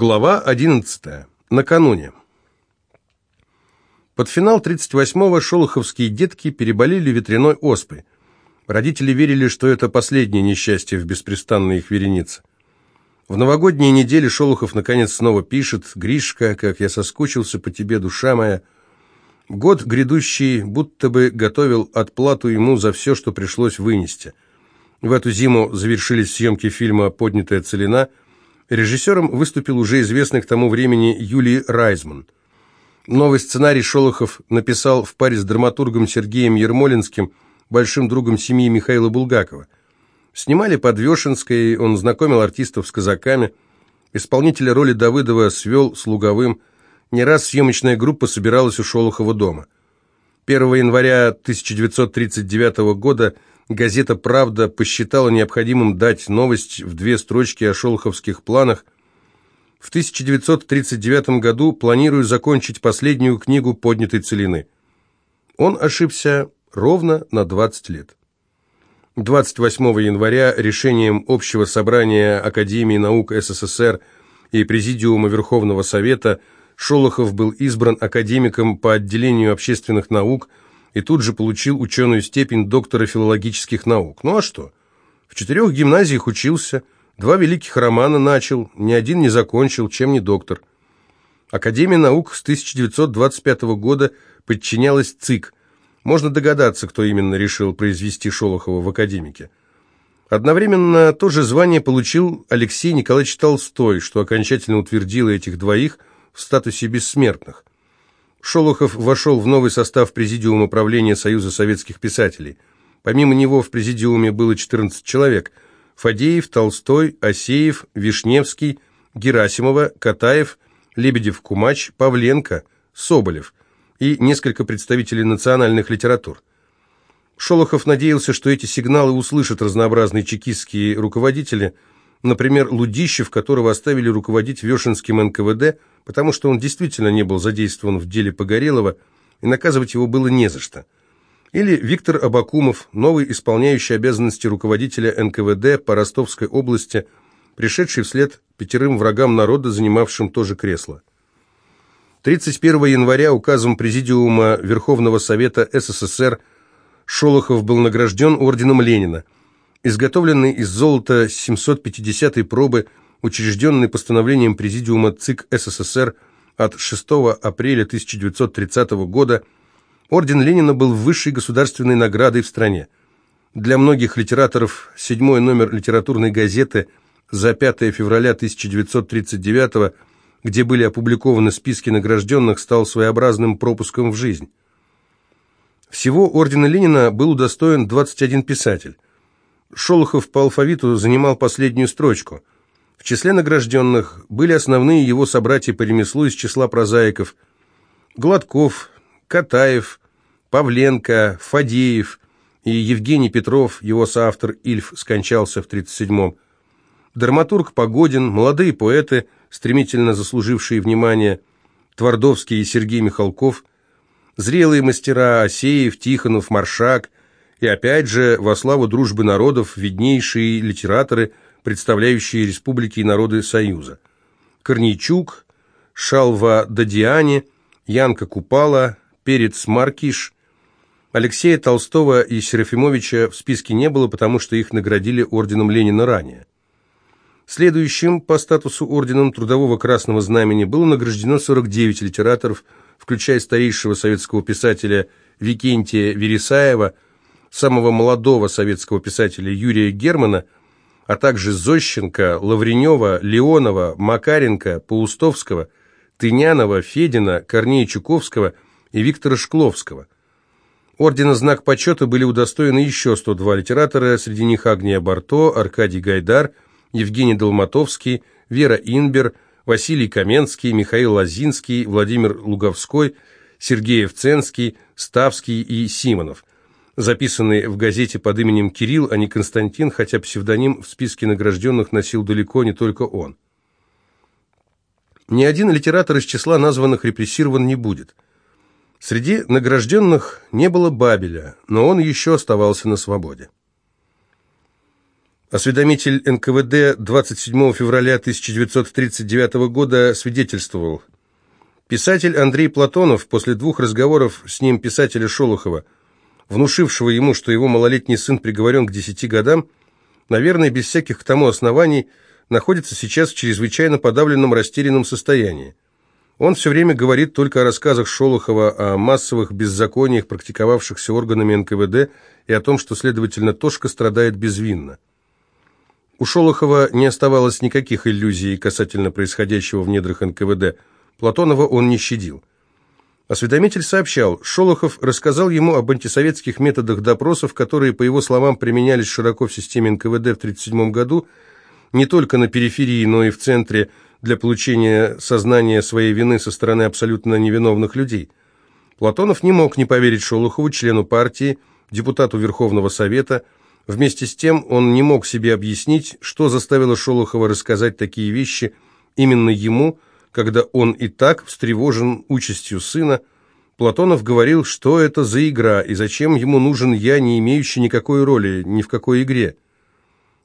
Глава 11. Накануне. Под финал 38-го шолоховские детки переболели ветряной оспой. Родители верили, что это последнее несчастье в беспрестанной их веренице. В новогодние недели Шолохов наконец снова пишет «Гришка, как я соскучился по тебе, душа моя». Год грядущий будто бы готовил отплату ему за все, что пришлось вынести. В эту зиму завершились съемки фильма «Поднятая целина», Режиссером выступил уже известный к тому времени Юлий Райзман. Новый сценарий Шолохов написал в паре с драматургом Сергеем Ермолинским, большим другом семьи Михаила Булгакова. Снимали под Вешенской, он знакомил артистов с казаками. Исполнителя роли Давыдова свел с Луговым. Не раз съемочная группа собиралась у Шолохова дома. 1 января 1939 года газета «Правда» посчитала необходимым дать новость в две строчки о шолоховских планах. В 1939 году планирую закончить последнюю книгу поднятой целины. Он ошибся ровно на 20 лет. 28 января решением Общего собрания Академии наук СССР и Президиума Верховного Совета Шолохов был избран академиком по отделению общественных наук – и тут же получил ученую степень доктора филологических наук. Ну а что? В четырех гимназиях учился, два великих романа начал, ни один не закончил, чем не доктор. Академия наук с 1925 года подчинялась ЦИК. Можно догадаться, кто именно решил произвести Шолохова в академике. Одновременно то же звание получил Алексей Николаевич Толстой, что окончательно утвердило этих двоих в статусе бессмертных. Шолохов вошел в новый состав Президиума правления Союза советских писателей. Помимо него в Президиуме было 14 человек – Фадеев, Толстой, Осеев, Вишневский, Герасимова, Катаев, Лебедев-Кумач, Павленко, Соболев и несколько представителей национальных литератур. Шолохов надеялся, что эти сигналы услышат разнообразные чекистские руководители – Например, Лудищев, которого оставили руководить Вешенским НКВД, потому что он действительно не был задействован в деле Погорелова, и наказывать его было не за что. Или Виктор Абакумов, новый исполняющий обязанности руководителя НКВД по Ростовской области, пришедший вслед пятерым врагам народа, занимавшим то же кресло. 31 января указом Президиума Верховного Совета СССР Шолохов был награжден орденом Ленина – изготовленный из золота 750-й пробы, учрежденный постановлением Президиума ЦИК СССР от 6 апреля 1930 года, орден Ленина был высшей государственной наградой в стране. Для многих литераторов седьмой номер литературной газеты за 5 февраля 1939 где были опубликованы списки награжденных, стал своеобразным пропуском в жизнь. Всего ордена Ленина был удостоен 21 писатель. Шолохов по алфавиту занимал последнюю строчку. В числе награжденных были основные его собратья по ремеслу из числа прозаиков Гладков, Катаев, Павленко, Фадеев и Евгений Петров, его соавтор Ильф, скончался в 37-м. Драматург Погодин, молодые поэты, стремительно заслужившие внимание, Твардовский и Сергей Михалков, зрелые мастера Асеев, Тихонов, Маршак – и опять же, во славу дружбы народов, виднейшие литераторы, представляющие республики и народы Союза. Корнейчук, Шалва Дадиани, Янка Купала, Перец Маркиш. Алексея Толстого и Серафимовича в списке не было, потому что их наградили орденом Ленина ранее. Следующим по статусу орденом Трудового Красного Знамени было награждено 49 литераторов, включая старейшего советского писателя Викентия Вересаева – самого молодого советского писателя Юрия Германа, а также Зощенко, Лавренева, Леонова, Макаренко, Паустовского, Тынянова, Федина, Корнея Чуковского и Виктора Шкловского. Ордена «Знак почета» были удостоены еще 102 литератора, среди них Агния Барто, Аркадий Гайдар, Евгений Долматовский, Вера Инбер, Василий Каменский, Михаил Лазинский, Владимир Луговской, Сергей Евценский, Ставский и Симонов записанный в газете под именем Кирилл, а не Константин, хотя псевдоним в списке награжденных носил далеко не только он. Ни один литератор из числа названных репрессирован не будет. Среди награжденных не было Бабеля, но он еще оставался на свободе. Осведомитель НКВД 27 февраля 1939 года свидетельствовал. Писатель Андрей Платонов после двух разговоров с ним писателя Шолохова, внушившего ему, что его малолетний сын приговорен к 10 годам, наверное, без всяких к тому оснований, находится сейчас в чрезвычайно подавленном растерянном состоянии. Он все время говорит только о рассказах Шолохова, о массовых беззакониях, практиковавшихся органами НКВД, и о том, что, следовательно, Тошка страдает безвинно. У Шолохова не оставалось никаких иллюзий касательно происходящего в недрах НКВД. Платонова он не щадил. Осведомитель сообщал, Шолохов рассказал ему об антисоветских методах допросов, которые, по его словам, применялись широко в системе НКВД в 1937 году, не только на периферии, но и в центре, для получения сознания своей вины со стороны абсолютно невиновных людей. Платонов не мог не поверить Шолохову, члену партии, депутату Верховного Совета, Вместе с тем он не мог себе объяснить, что заставило Шолохова рассказать такие вещи именно ему, когда он и так встревожен участью сына. Платонов говорил, что это за игра и зачем ему нужен я, не имеющий никакой роли ни в какой игре.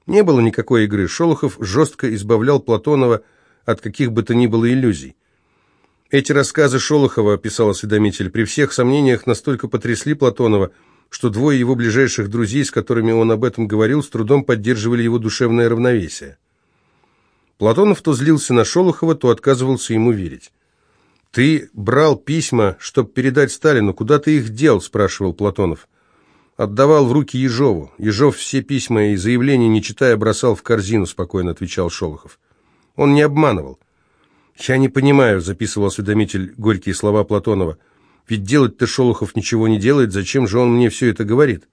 Не было никакой игры. Шолохов жестко избавлял Платонова от каких бы то ни было иллюзий. Эти рассказы Шолохова, писал осведомитель, при всех сомнениях настолько потрясли Платонова, что двое его ближайших друзей, с которыми он об этом говорил, с трудом поддерживали его душевное равновесие. Платонов то злился на Шолохова, то отказывался ему верить. «Ты брал письма, чтобы передать Сталину. Куда ты их дел?» – спрашивал Платонов. «Отдавал в руки Ежову. Ежов все письма и заявления, не читая, бросал в корзину», – спокойно отвечал Шолохов. Он не обманывал. «Я не понимаю», – записывал осведомитель горькие слова Платонова – ведь делать-то Шолохов ничего не делает, зачем же он мне все это говорит?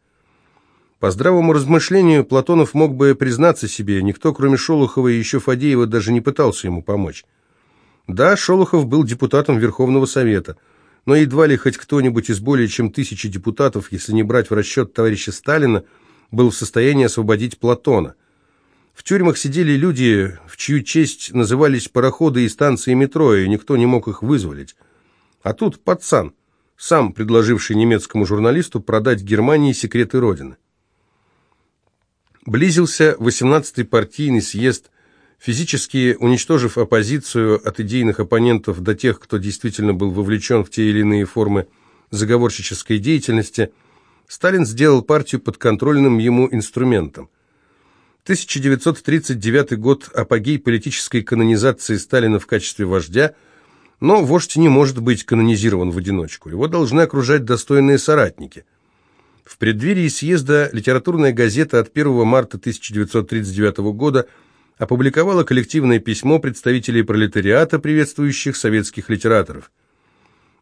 По здравому размышлению Платонов мог бы признаться себе, никто, кроме Шолохова и еще Фадеева, даже не пытался ему помочь. Да, Шолохов был депутатом Верховного Совета, но едва ли хоть кто-нибудь из более чем тысячи депутатов, если не брать в расчет товарища Сталина, был в состоянии освободить Платона. В тюрьмах сидели люди, в чью честь назывались пароходы и станции метро, и никто не мог их вызволить. А тут пацан – сам предложивший немецкому журналисту продать Германии секреты Родины. Близился 18-й партийный съезд, физически уничтожив оппозицию от идейных оппонентов до тех, кто действительно был вовлечен в те или иные формы заговорщической деятельности, Сталин сделал партию подконтрольным ему инструментом. 1939 год – апогей политической канонизации Сталина в качестве вождя – но вождь не может быть канонизирован в одиночку. Его должны окружать достойные соратники. В преддверии съезда литературная газета от 1 марта 1939 года опубликовала коллективное письмо представителей пролетариата, приветствующих советских литераторов.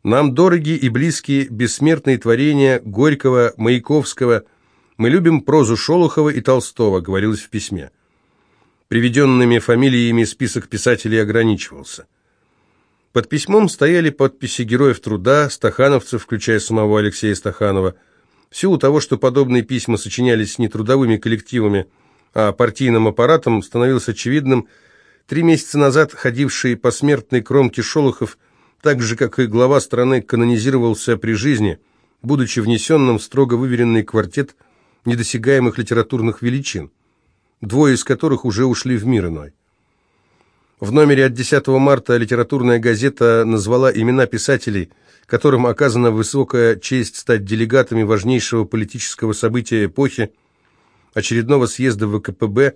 «Нам дороги и близкие бессмертные творения Горького, Маяковского. Мы любим прозу Шолохова и Толстого», говорилось в письме. Приведенными фамилиями список писателей ограничивался – под письмом стояли подписи героев труда, стахановцев, включая самого Алексея Стаханова. В силу того, что подобные письма сочинялись не трудовыми коллективами, а партийным аппаратом, становилось очевидным, три месяца назад ходивший по смертной кромке Шолохов, так же, как и глава страны, канонизировался при жизни, будучи внесенным в строго выверенный квартет недосягаемых литературных величин, двое из которых уже ушли в мир иной. В номере от 10 марта литературная газета назвала имена писателей, которым оказана высокая честь стать делегатами важнейшего политического события эпохи, очередного съезда ВКПБ,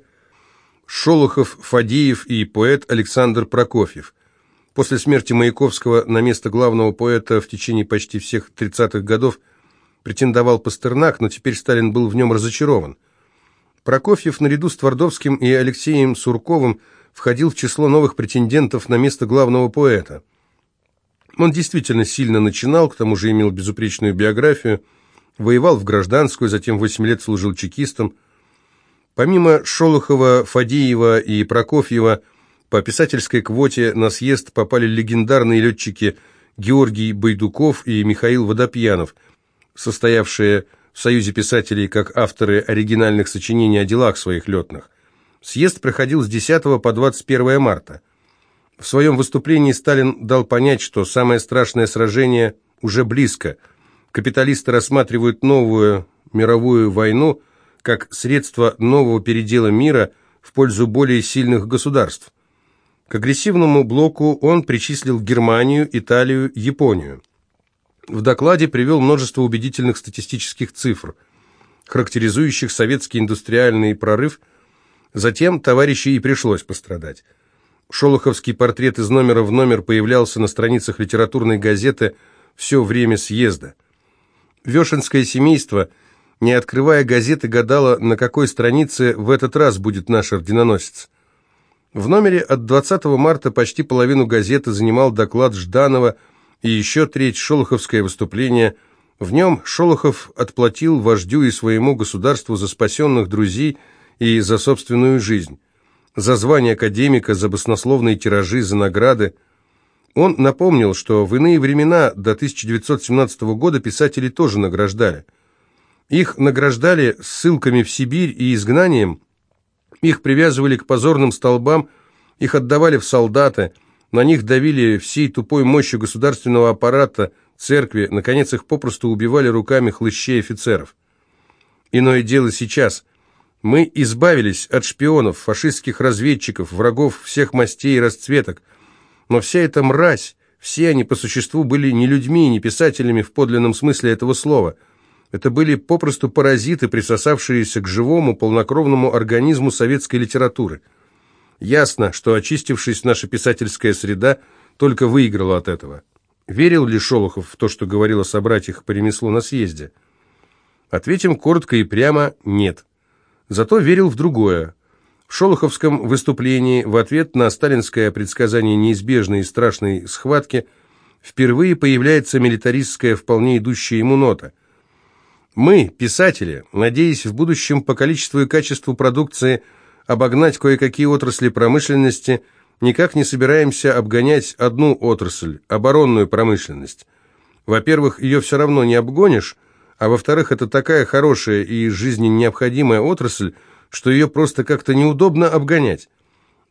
Шолохов, Фадеев и поэт Александр Прокофьев. После смерти Маяковского на место главного поэта в течение почти всех 30-х годов претендовал Пастернак, но теперь Сталин был в нем разочарован. Прокофьев наряду с Твардовским и Алексеем Сурковым – входил в число новых претендентов на место главного поэта. Он действительно сильно начинал, к тому же имел безупречную биографию, воевал в гражданскую, затем 8 лет служил чекистом. Помимо Шолохова, Фадеева и Прокофьева, по писательской квоте на съезд попали легендарные летчики Георгий Байдуков и Михаил Водопьянов, состоявшие в Союзе писателей как авторы оригинальных сочинений о делах своих летных. Съезд проходил с 10 по 21 марта. В своем выступлении Сталин дал понять, что самое страшное сражение уже близко. Капиталисты рассматривают новую мировую войну как средство нового передела мира в пользу более сильных государств. К агрессивному блоку он причислил Германию, Италию, Японию. В докладе привел множество убедительных статистических цифр, характеризующих советский индустриальный прорыв, затем товарищу и пришлось пострадать. Шолоховский портрет из номера в номер появлялся на страницах литературной газеты все время съезда. Вешенское семейство, не открывая газеты, гадало, на какой странице в этот раз будет наш орденоносец. В номере от 20 марта почти половину газеты занимал доклад Жданова и еще треть шолоховское выступление. В нем Шолохов отплатил вождю и своему государству за спасенных друзей и за собственную жизнь за звание академика, за баснословные тиражи, за награды. Он напомнил, что в иные времена до 1917 года писатели тоже награждали. Их награждали ссылками в Сибирь и изгнанием, их привязывали к позорным столбам, их отдавали в солдаты, на них давили всей тупой мощью государственного аппарата, церкви, наконец их попросту убивали руками хлыщей офицеров. Иное дело сейчас – мы избавились от шпионов, фашистских разведчиков, врагов всех мастей и расцветок. Но вся эта мразь, все они по существу были не людьми, не писателями в подлинном смысле этого слова. Это были попросту паразиты, присосавшиеся к живому, полнокровному организму советской литературы. Ясно, что очистившись наша писательская среда, только выиграла от этого. Верил ли Шолохов в то, что говорил о собратьях по ремеслу на съезде? Ответим коротко и прямо «нет». Зато верил в другое. В Шолоховском выступлении в ответ на сталинское предсказание неизбежной и страшной схватки впервые появляется милитаристская, вполне идущая ему нота. Мы, писатели, надеясь в будущем по количеству и качеству продукции обогнать кое-какие отрасли промышленности, никак не собираемся обгонять одну отрасль – оборонную промышленность. Во-первых, ее все равно не обгонишь, а во-вторых, это такая хорошая и жизненно необходимая отрасль, что ее просто как-то неудобно обгонять.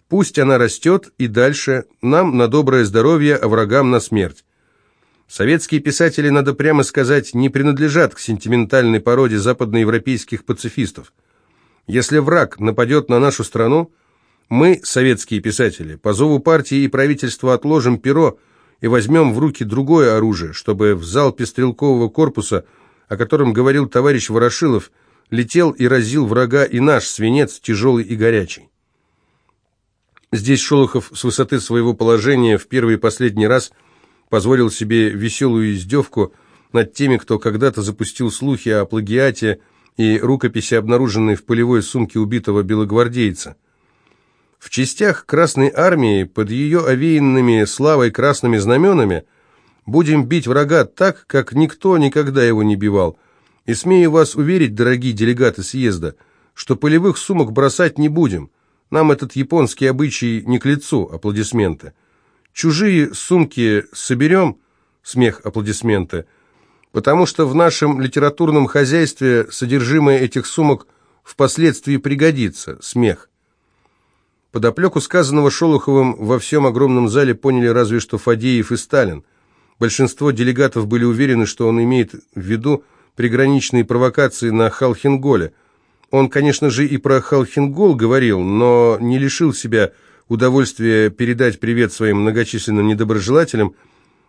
Пусть она растет и дальше, нам на доброе здоровье, а врагам на смерть. Советские писатели, надо прямо сказать, не принадлежат к сентиментальной породе западноевропейских пацифистов. Если враг нападет на нашу страну, мы, советские писатели, по зову партии и правительства отложим перо и возьмем в руки другое оружие, чтобы в залпе стрелкового корпуса – о котором говорил товарищ Ворошилов, летел и разил врага и наш свинец, тяжелый и горячий. Здесь Шолохов с высоты своего положения в первый и последний раз позволил себе веселую издевку над теми, кто когда-то запустил слухи о плагиате и рукописи, обнаруженной в полевой сумке убитого белогвардейца. В частях Красной Армии под ее овеянными славой красными знаменами – Будем бить врага так, как никто никогда его не бивал. И смею вас уверить, дорогие делегаты съезда, что полевых сумок бросать не будем. Нам этот японский обычай не к лицу, аплодисменты. Чужие сумки соберем, смех, аплодисменты, потому что в нашем литературном хозяйстве содержимое этих сумок впоследствии пригодится, смех. Подоплеку сказанного Шолоховым во всем огромном зале поняли разве что Фадеев и Сталин. Большинство делегатов были уверены, что он имеет в виду приграничные провокации на Халхинголе. Он, конечно же, и про Халхингол говорил, но не лишил себя удовольствия передать привет своим многочисленным недоброжелателям,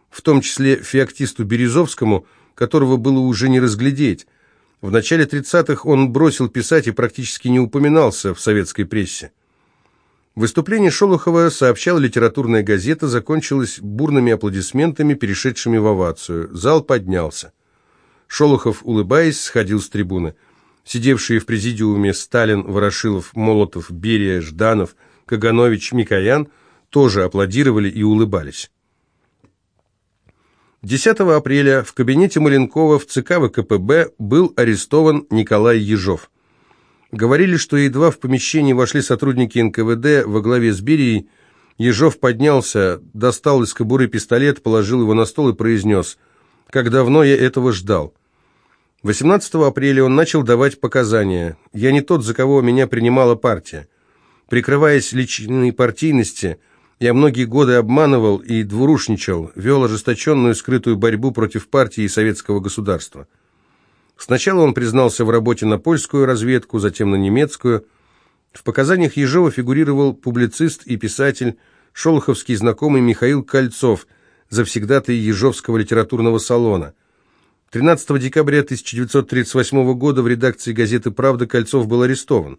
в том числе феоктисту Березовскому, которого было уже не разглядеть. В начале 30-х он бросил писать и практически не упоминался в советской прессе. Выступление Шолохова, сообщала литературная газета, закончилось бурными аплодисментами, перешедшими в овацию. Зал поднялся. Шолохов, улыбаясь, сходил с трибуны. Сидевшие в президиуме Сталин, Ворошилов, Молотов, Берия, Жданов, Каганович, Микоян тоже аплодировали и улыбались. 10 апреля в кабинете Маленкова в ЦК ВКПБ был арестован Николай Ежов. Говорили, что едва в помещение вошли сотрудники НКВД во главе с Берией, Ежов поднялся, достал из кобуры пистолет, положил его на стол и произнес «Как давно я этого ждал». 18 апреля он начал давать показания. «Я не тот, за кого меня принимала партия. Прикрываясь личной партийности, я многие годы обманывал и двурушничал, вел ожесточенную скрытую борьбу против партии и советского государства. Сначала он признался в работе на польскую разведку, затем на немецкую. В показаниях Ежова фигурировал публицист и писатель, шолоховский знакомый Михаил Кольцов, завсегдатый Ежовского литературного салона. 13 декабря 1938 года в редакции газеты «Правда» Кольцов был арестован.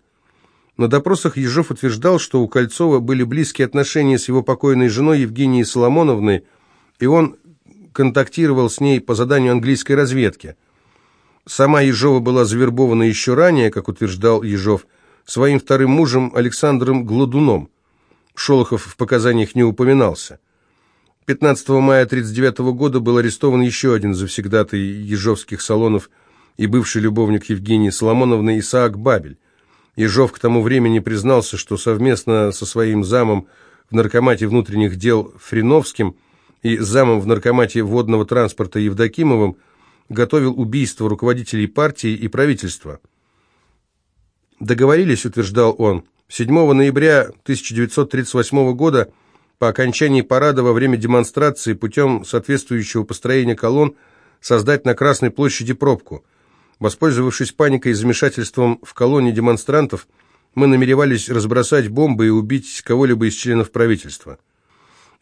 На допросах Ежов утверждал, что у Кольцова были близкие отношения с его покойной женой Евгенией Соломоновной, и он контактировал с ней по заданию английской разведки. Сама Ежова была завербована еще ранее, как утверждал Ежов, своим вторым мужем Александром Гладуном. Шолохов в показаниях не упоминался. 15 мая 1939 года был арестован еще один завсегдатый ежовских салонов и бывший любовник Евгении Соломоновны Исаак Бабель. Ежов к тому времени признался, что совместно со своим замом в наркомате внутренних дел Фриновским и замом в наркомате водного транспорта Евдокимовым готовил убийство руководителей партии и правительства. Договорились, утверждал он, 7 ноября 1938 года по окончании парада во время демонстрации путем соответствующего построения колонн создать на Красной площади пробку – Воспользовавшись паникой и замешательством в колонне демонстрантов, мы намеревались разбросать бомбы и убить кого-либо из членов правительства.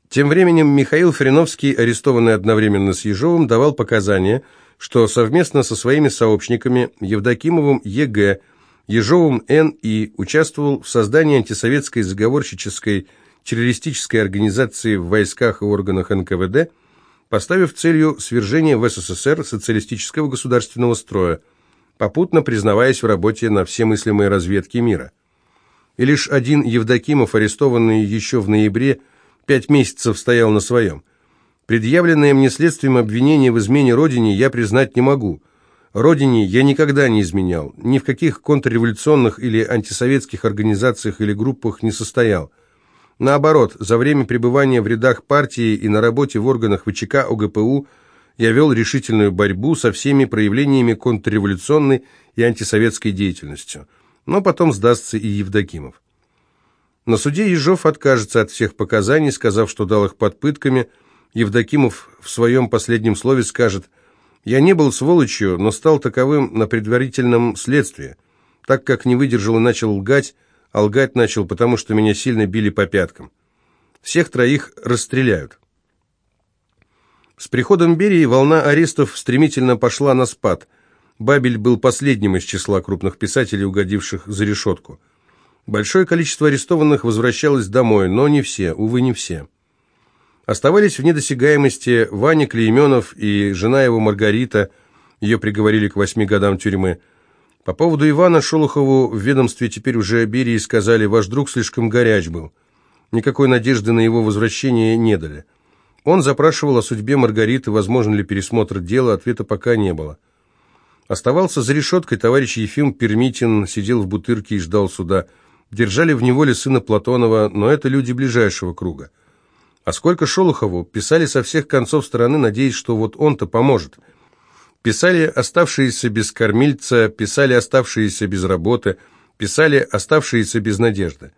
Тем временем Михаил Фриновский, арестованный одновременно с Ежовым, давал показания, что совместно со своими сообщниками Евдокимовым Е.Г., Ежовым Н.И. участвовал в создании антисоветской заговорщической террористической организации в войсках и органах НКВД, поставив целью свержения в СССР социалистического государственного строя, попутно признаваясь в работе на все мыслимые разведки мира. И лишь один Евдокимов, арестованный еще в ноябре, пять месяцев стоял на своем. Предъявленное мне следствием обвинение в измене Родине я признать не могу. Родине я никогда не изменял, ни в каких контрреволюционных или антисоветских организациях или группах не состоял. Наоборот, за время пребывания в рядах партии и на работе в органах ВЧК ОГПУ я вел решительную борьбу со всеми проявлениями контрреволюционной и антисоветской деятельностью. Но потом сдастся и Евдокимов. На суде Ежов откажется от всех показаний, сказав, что дал их под пытками. Евдокимов в своем последнем слове скажет «Я не был сволочью, но стал таковым на предварительном следствии, так как не выдержал и начал лгать, а лгать начал, потому что меня сильно били по пяткам. Всех троих расстреляют. С приходом Берии волна арестов стремительно пошла на спад. Бабель был последним из числа крупных писателей, угодивших за решетку. Большое количество арестованных возвращалось домой, но не все, увы, не все. Оставались в недосягаемости Ваня Клейменов и жена его Маргарита, ее приговорили к восьми годам тюрьмы, по поводу Ивана Шолохову в ведомстве теперь уже Берии сказали, ваш друг слишком горяч был. Никакой надежды на его возвращение не дали. Он запрашивал о судьбе Маргариты, возможен ли пересмотр дела, ответа пока не было. Оставался за решеткой товарищ Ефим Пермитин, сидел в бутырке и ждал суда. Держали в неволе сына Платонова, но это люди ближайшего круга. А сколько Шолохову писали со всех концов страны, надеясь, что вот он-то поможет – Писали оставшиеся без кормильца, писали оставшиеся без работы, писали оставшиеся без надежды.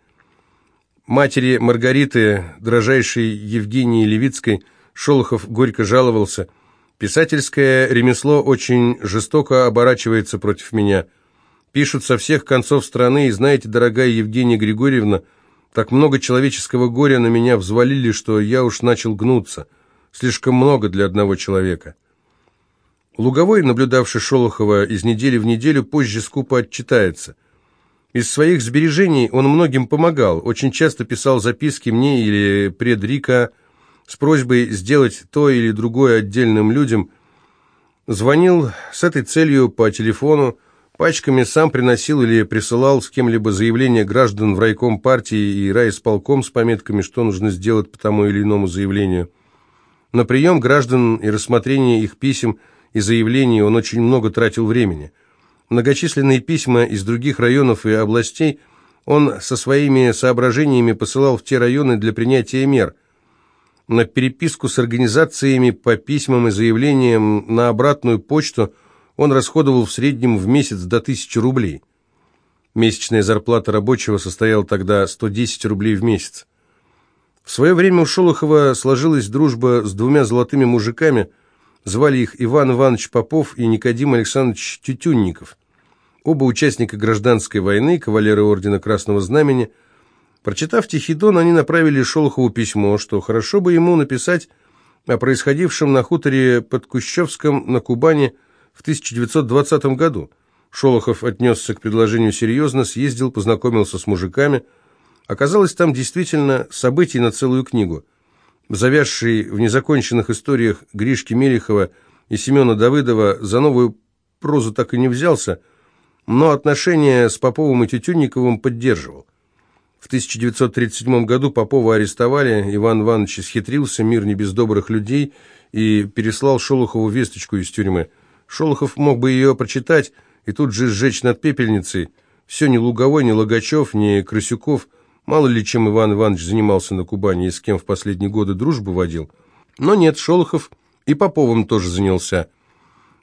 Матери Маргариты, дрожайшей Евгении Левицкой, Шолохов горько жаловался. «Писательское ремесло очень жестоко оборачивается против меня. Пишут со всех концов страны, и знаете, дорогая Евгения Григорьевна, так много человеческого горя на меня взвалили, что я уж начал гнуться. Слишком много для одного человека». Луговой, наблюдавший Шолохова из недели в неделю, позже скупо отчитается. Из своих сбережений он многим помогал, очень часто писал записки мне или предрика с просьбой сделать то или другое отдельным людям. Звонил с этой целью по телефону, пачками сам приносил или присылал с кем-либо заявление граждан в райком партии и райисполком с пометками, что нужно сделать по тому или иному заявлению. На прием граждан и рассмотрение их писем – и заявлений он очень много тратил времени. Многочисленные письма из других районов и областей он со своими соображениями посылал в те районы для принятия мер. На переписку с организациями по письмам и заявлениям на обратную почту он расходовал в среднем в месяц до 1000 рублей. Месячная зарплата рабочего состояла тогда 110 рублей в месяц. В свое время у Шолохова сложилась дружба с двумя золотыми мужиками – Звали их Иван Иванович Попов и Никодим Александрович Тютюнников. Оба участника гражданской войны, кавалеры Ордена Красного Знамени. Прочитав Тихий Дон, они направили Шолохову письмо, что хорошо бы ему написать о происходившем на хуторе под Кущевском на Кубани в 1920 году. Шолохов отнесся к предложению серьезно, съездил, познакомился с мужиками. Оказалось, там действительно событий на целую книгу. Завязший в незаконченных историях Гришки Мелехова и Семена Давыдова за новую прозу так и не взялся, но отношения с Поповым и Тютюнниковым поддерживал. В 1937 году Попова арестовали, Иван Иванович схитрился, мир не без добрых людей, и переслал Шолохову весточку из тюрьмы. Шолохов мог бы ее прочитать и тут же сжечь над пепельницей. Все ни Луговой, ни Логачев, ни Красюков, мало ли чем Иван Иванович занимался на Кубани и с кем в последние годы дружбу водил. Но нет, Шолохов и Поповым тоже занялся.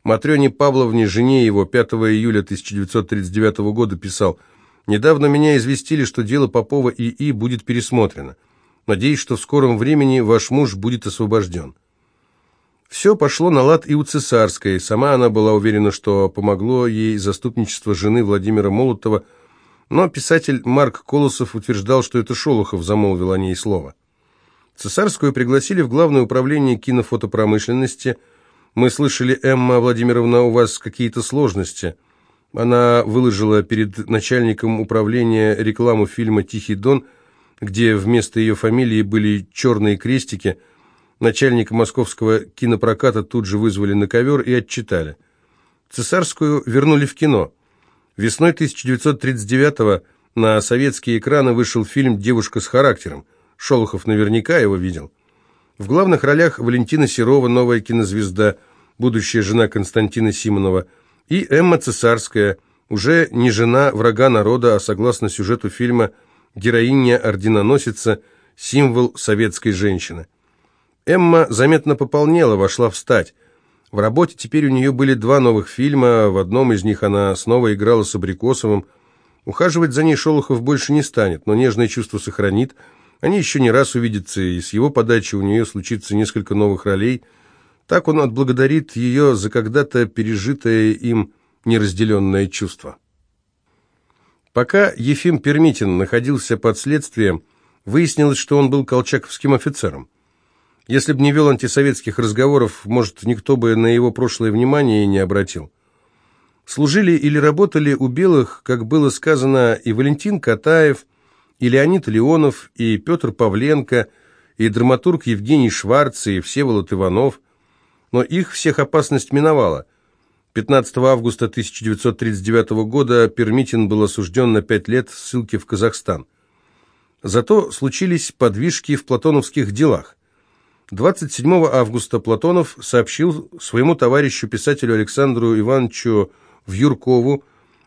Матрёне Павловне, жене его, 5 июля 1939 года писал – Недавно меня известили, что дело Попова и И будет пересмотрено. Надеюсь, что в скором времени ваш муж будет освобожден. Все пошло на лад и у Цесарской. Сама она была уверена, что помогло ей заступничество жены Владимира Молотова, но писатель Марк Колосов утверждал, что это Шолохов замолвил о ней слово. Цесарскую пригласили в Главное управление кинофотопромышленности. «Мы слышали, Эмма Владимировна, у вас какие-то сложности». Она выложила перед начальником управления рекламу фильма «Тихий дон», где вместо ее фамилии были черные крестики. Начальника московского кинопроката тут же вызвали на ковер и отчитали. Цесарскую вернули в кино. Весной 1939-го на советские экраны вышел фильм «Девушка с характером». Шолохов наверняка его видел. В главных ролях Валентина Серова, новая кинозвезда, будущая жена Константина Симонова – и Эмма Цесарская, уже не жена врага народа, а согласно сюжету фильма героиня-орденоносица, символ советской женщины. Эмма заметно пополнела, вошла в стать. В работе теперь у нее были два новых фильма, в одном из них она снова играла с Абрикосовым. Ухаживать за ней Шолохов больше не станет, но нежное чувство сохранит. Они еще не раз увидятся, и с его подачи у нее случится несколько новых ролей – так он отблагодарит ее за когда-то пережитое им неразделенное чувство. Пока Ефим Пермитин находился под следствием, выяснилось, что он был колчаковским офицером. Если бы не вел антисоветских разговоров, может, никто бы на его прошлое внимание и не обратил. Служили или работали у белых, как было сказано, и Валентин Катаев, и Леонид Леонов, и Петр Павленко, и драматург Евгений Шварц, и Всеволод Иванов – но их всех опасность миновала. 15 августа 1939 года Пермитин был осужден на пять лет ссылки в Казахстан. Зато случились подвижки в платоновских делах. 27 августа Платонов сообщил своему товарищу, писателю Александру Ивановичу Вьюркову,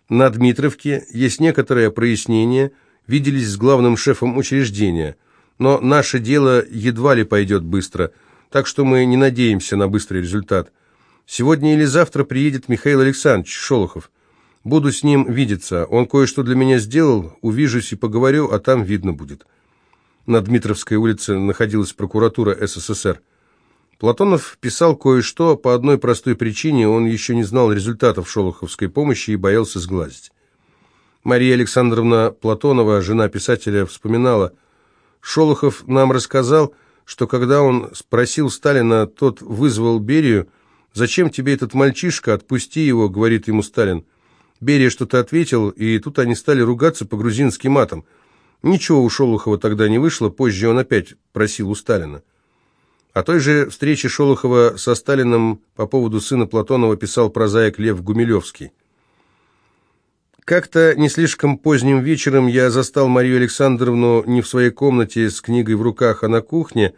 на Дмитровке есть некоторое прояснение, виделись с главным шефом учреждения, но наше дело едва ли пойдет быстро – так что мы не надеемся на быстрый результат. Сегодня или завтра приедет Михаил Александрович Шолохов. Буду с ним видеться. Он кое-что для меня сделал, увижусь и поговорю, а там видно будет. На Дмитровской улице находилась прокуратура СССР. Платонов писал кое-что по одной простой причине, он еще не знал результатов шолоховской помощи и боялся сглазить. Мария Александровна Платонова, жена писателя, вспоминала, «Шолохов нам рассказал, что когда он спросил Сталина, тот вызвал Берию, «Зачем тебе этот мальчишка? Отпусти его», — говорит ему Сталин. Берия что-то ответил, и тут они стали ругаться по-грузински матам. Ничего у Шолохова тогда не вышло, позже он опять просил у Сталина. О той же встрече Шолохова со Сталином по поводу сына Платонова писал прозаик Лев Гумилевский. Как-то не слишком поздним вечером я застал Марию Александровну не в своей комнате с книгой в руках, а на кухне,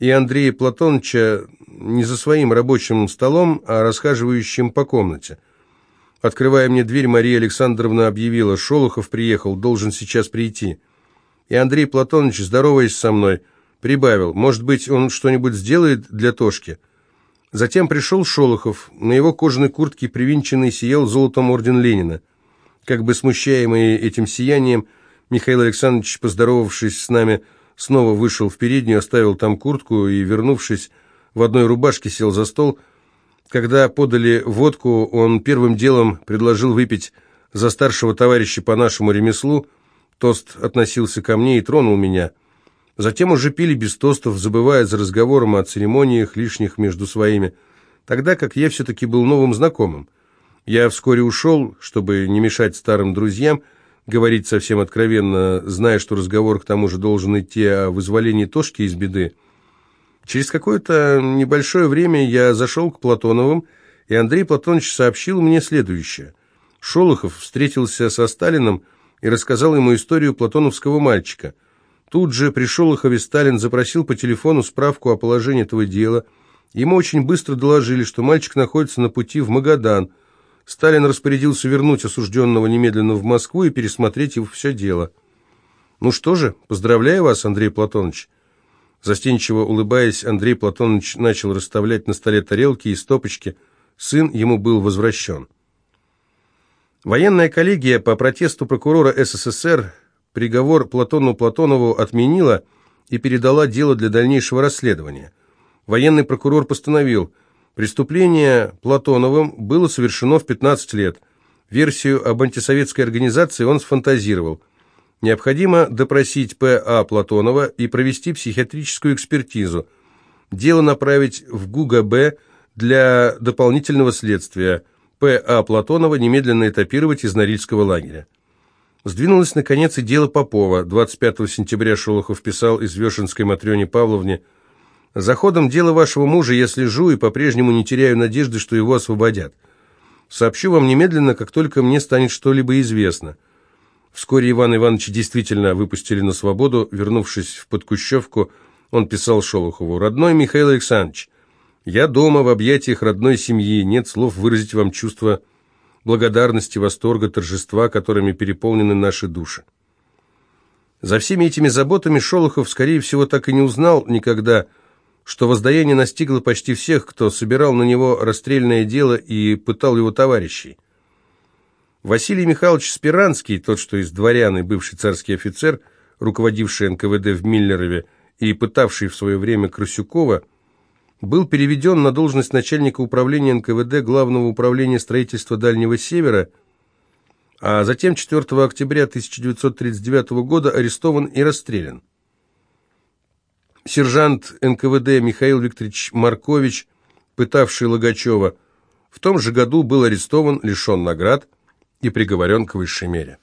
и Андрея Платоновича не за своим рабочим столом, а расхаживающим по комнате. Открывая мне дверь, Мария Александровна объявила, «Шолохов приехал, должен сейчас прийти». И Андрей Платонович, здороваясь со мной, прибавил, «Может быть, он что-нибудь сделает для Тошки?» Затем пришел Шолохов, на его кожаной куртке привинченный сиял золотом орден Ленина. Как бы смущаемый этим сиянием, Михаил Александрович, поздоровавшись с нами, снова вышел в переднюю, оставил там куртку и, вернувшись в одной рубашке, сел за стол. Когда подали водку, он первым делом предложил выпить за старшего товарища по нашему ремеслу. Тост относился ко мне и тронул меня. Затем уже пили без тостов, забывая за разговором о церемониях, лишних между своими, тогда как я все-таки был новым знакомым. Я вскоре ушел, чтобы не мешать старым друзьям, говорить совсем откровенно, зная, что разговор к тому же должен идти о вызволении Тошки из беды. Через какое-то небольшое время я зашел к Платоновым, и Андрей Платонович сообщил мне следующее. Шолохов встретился со Сталином и рассказал ему историю платоновского мальчика. Тут же при Шолохове Сталин запросил по телефону справку о положении этого дела. Ему очень быстро доложили, что мальчик находится на пути в Магадан. Сталин распорядился вернуть осужденного немедленно в Москву и пересмотреть его все дело. «Ну что же, поздравляю вас, Андрей Платонович. Застенчиво улыбаясь, Андрей Платонович начал расставлять на столе тарелки и стопочки. Сын ему был возвращен. Военная коллегия по протесту прокурора СССР приговор Платону Платонову отменила и передала дело для дальнейшего расследования. Военный прокурор постановил, преступление Платоновым было совершено в 15 лет. Версию об антисоветской организации он сфантазировал – Необходимо допросить П.А. Платонова и провести психиатрическую экспертизу. Дело направить в ГУГБ для дополнительного следствия. П.А. Платонова немедленно этапировать из Норильского лагеря. Сдвинулось, наконец, и дело Попова. 25 сентября Шолохов писал из Вешенской Матрёне Павловне «За ходом дела вашего мужа я слежу и по-прежнему не теряю надежды, что его освободят. Сообщу вам немедленно, как только мне станет что-либо известно». Вскоре Иван Иванович действительно выпустили на свободу. Вернувшись в Подкущевку, он писал Шолохову, «Родной Михаил Александрович, я дома в объятиях родной семьи, нет слов выразить вам чувство благодарности, восторга, торжества, которыми переполнены наши души». За всеми этими заботами Шолохов, скорее всего, так и не узнал никогда, что воздаяние настигло почти всех, кто собирал на него расстрельное дело и пытал его товарищей. Василий Михайлович Спиранский, тот, что из дворян и бывший царский офицер, руководивший НКВД в Миллерове и пытавший в свое время Красюкова, был переведен на должность начальника управления НКВД Главного управления строительства Дальнего Севера, а затем 4 октября 1939 года арестован и расстрелян. Сержант НКВД Михаил Викторович Маркович, пытавший Логачева, в том же году был арестован, лишен наград, и приговорен к высшей мере.